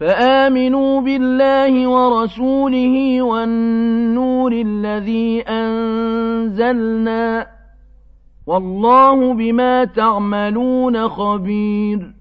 فآمنوا بالله ورسوله والنور الذي أنزلنا والله بما تعملون خبير